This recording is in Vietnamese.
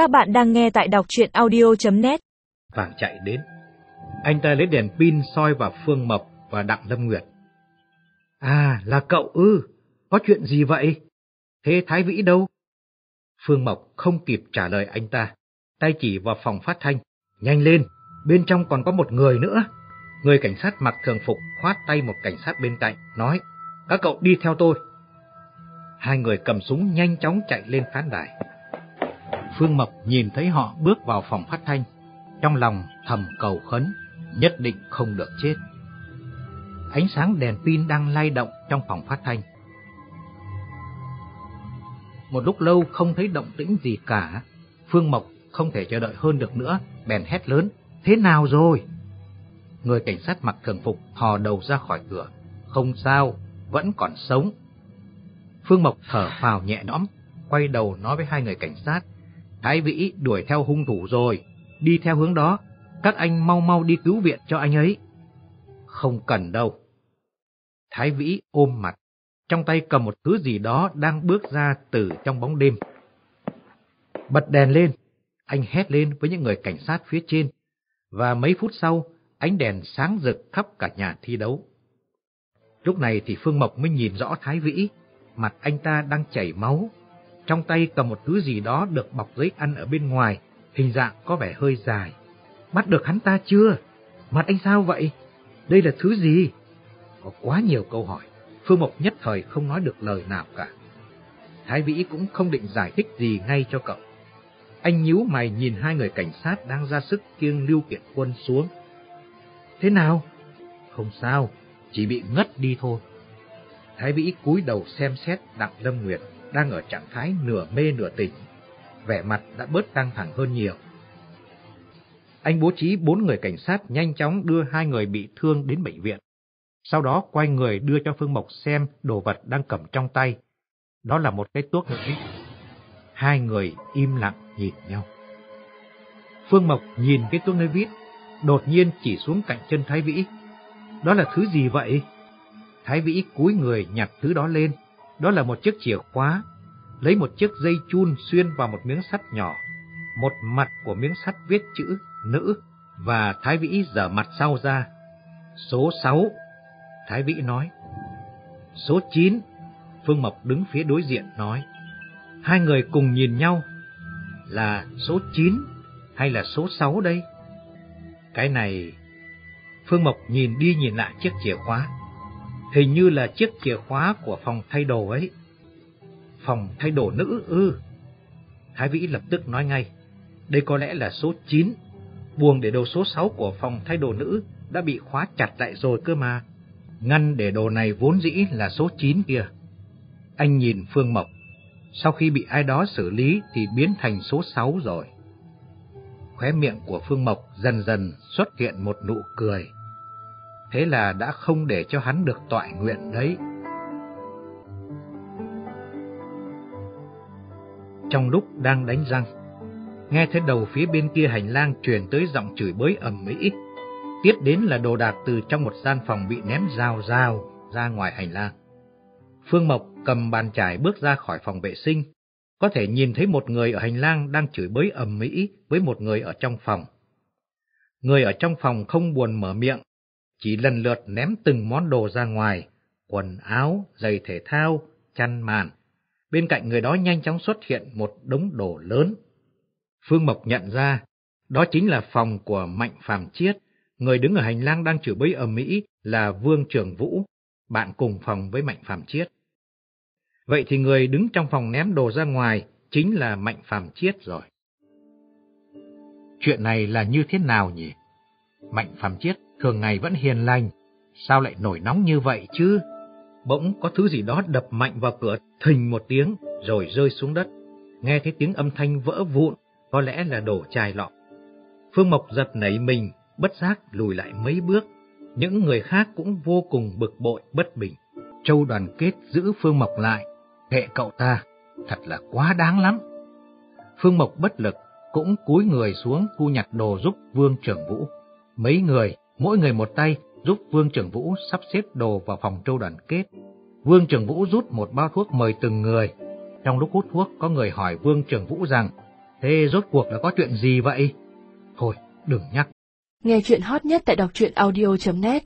Các bạn đang nghe tại đọc chuyện audio.net Vàng chạy đến. Anh ta lấy đèn pin soi vào Phương Mộc và Đặng Lâm Nguyệt. À, là cậu ư? Có chuyện gì vậy? Thế Thái Vĩ đâu? Phương Mộc không kịp trả lời anh ta. Tay chỉ vào phòng phát thanh. Nhanh lên, bên trong còn có một người nữa. Người cảnh sát mặc thường phục khoát tay một cảnh sát bên cạnh, nói, các cậu đi theo tôi. Hai người cầm súng nhanh chóng chạy lên khán đài. Phương Mộc nhìn thấy họ bước vào phòng phát thanh, trong lòng thầm cầu khấn, nhất định không được chết. Ánh sáng đèn pin đang lay động trong phòng phát thanh. Một lúc lâu không thấy động tĩnh gì cả, Phương Mộc không thể chờ đợi hơn được nữa, bèn hét lớn, thế nào rồi? Người cảnh sát mặc thường phục thò đầu ra khỏi cửa, không sao, vẫn còn sống. Phương Mộc thở phào nhẹ nhõm, quay đầu nói với hai người cảnh sát, Thái Vĩ đuổi theo hung thủ rồi, đi theo hướng đó, các anh mau mau đi cứu viện cho anh ấy. Không cần đâu. Thái Vĩ ôm mặt, trong tay cầm một thứ gì đó đang bước ra từ trong bóng đêm. Bật đèn lên, anh hét lên với những người cảnh sát phía trên, và mấy phút sau, ánh đèn sáng rực khắp cả nhà thi đấu. Lúc này thì Phương Mộc mới nhìn rõ Thái Vĩ, mặt anh ta đang chảy máu, trong tay cầm một thứ gì đó được bọc giấy ăn ở bên ngoài, hình dạng có vẻ hơi dài. Bắt được hắn ta chưa? Mặt anh sao vậy? Đây là thứ gì? Có quá nhiều câu hỏi, Phương Mộc nhất thời không nói được lời nào cả. Thái Vĩ cũng không định giải thích gì ngay cho cậu. Anh nhíu mày nhìn hai người cảnh sát đang ra sức kiêng Lưu Kiện Quân xuống. Thế nào? Không sao, chỉ bị ngất đi thôi. Thái Vĩ cúi đầu xem xét Đặng Lâm Nguyệt đang ở trạng thái nửa mê nửa tỉnh, vẻ mặt đã bớt căng thẳng hơn nhiều. Anh bố trí bốn người cảnh sát nhanh chóng đưa hai người bị thương đến bệnh viện. Sau đó quay người đưa cho Phương Mộc xem đồ vật đang cầm trong tay. Đó là một cái tuốc nước Hai người im lặng nhìn nhau. Phương Mộc nhìn cái tuốc nơi vít, đột nhiên chỉ xuống cạnh chân Thái Vĩ. Đó là thứ gì vậy? Thái Vĩ cúi người nhặt thứ đó lên, đó là một chiếc chìa khóa, lấy một chiếc dây chun xuyên vào một miếng sắt nhỏ. Một mặt của miếng sắt viết chữ nữ và Thái Vĩ dở mặt sau ra. Số 6, Thái Vĩ nói. Số 9, Phương Mộc đứng phía đối diện nói. Hai người cùng nhìn nhau, là số 9 hay là số 6 đây? Cái này... Phương Mộc nhìn đi nhìn lại chiếc chìa khóa. Hình như là chiếc chìa khóa của phòng thay đồ ấy. Phòng thay đồ nữ ư. Thái Vĩ lập tức nói ngay. Đây có lẽ là số 9. Buồng để đồ số 6 của phòng thay đồ nữ đã bị khóa chặt lại rồi cơ mà. Ngăn để đồ này vốn dĩ là số 9 kia. Anh nhìn Phương Mộc. Sau khi bị ai đó xử lý thì biến thành số 6 rồi. Khóe miệng của Phương Mộc dần dần xuất hiện một nụ cười thế là đã không để cho hắn được toại nguyện đấy. Trong lúc đang đánh răng, nghe thấy đầu phía bên kia hành lang truyền tới giọng chửi bới ầm mỹ. Tiếp đến là đồ đạc từ trong một gian phòng bị ném rào rào ra ngoài hành lang. Phương Mộc cầm bàn chải bước ra khỏi phòng vệ sinh, có thể nhìn thấy một người ở hành lang đang chửi bới ầm mỹ với một người ở trong phòng. Người ở trong phòng không buồn mở miệng chỉ lần lượt ném từng món đồ ra ngoài, quần áo, giày thể thao, chăn màn. Bên cạnh người đó nhanh chóng xuất hiện một đống đồ lớn. Phương Mộc nhận ra, đó chính là phòng của Mạnh Phàm Chiết, người đứng ở hành lang đang chửi bới ở Mỹ là Vương Trường Vũ, bạn cùng phòng với Mạnh Phàm Chiết. Vậy thì người đứng trong phòng ném đồ ra ngoài chính là Mạnh Phàm Chiết rồi. Chuyện này là như thế nào nhỉ? Mạnh Phàm Chiết thường ngày vẫn hiền lành, sao lại nổi nóng như vậy chứ? Bỗng có thứ gì đó đập mạnh vào cửa, thình một tiếng, rồi rơi xuống đất. Nghe thấy tiếng âm thanh vỡ vụn, có lẽ là đổ chai lọ. Phương Mộc giật nảy mình, bất giác lùi lại mấy bước. Những người khác cũng vô cùng bực bội, bất bình. Châu đoàn kết giữ Phương Mộc lại. Hệ cậu ta, thật là quá đáng lắm. Phương Mộc bất lực, cũng cúi người xuống thu nhặt đồ giúp Vương Trưởng Vũ. Mấy người mỗi người một tay giúp Vương Trường Vũ sắp xếp đồ vào phòng trâu đoàn kết. Vương Trường Vũ rút một bao thuốc mời từng người. Trong lúc hút thuốc, có người hỏi Vương Trường Vũ rằng, Thế rốt cuộc là có chuyện gì vậy? Thôi, đừng nhắc. Nghe chuyện hot nhất tại đọc truyện audio.net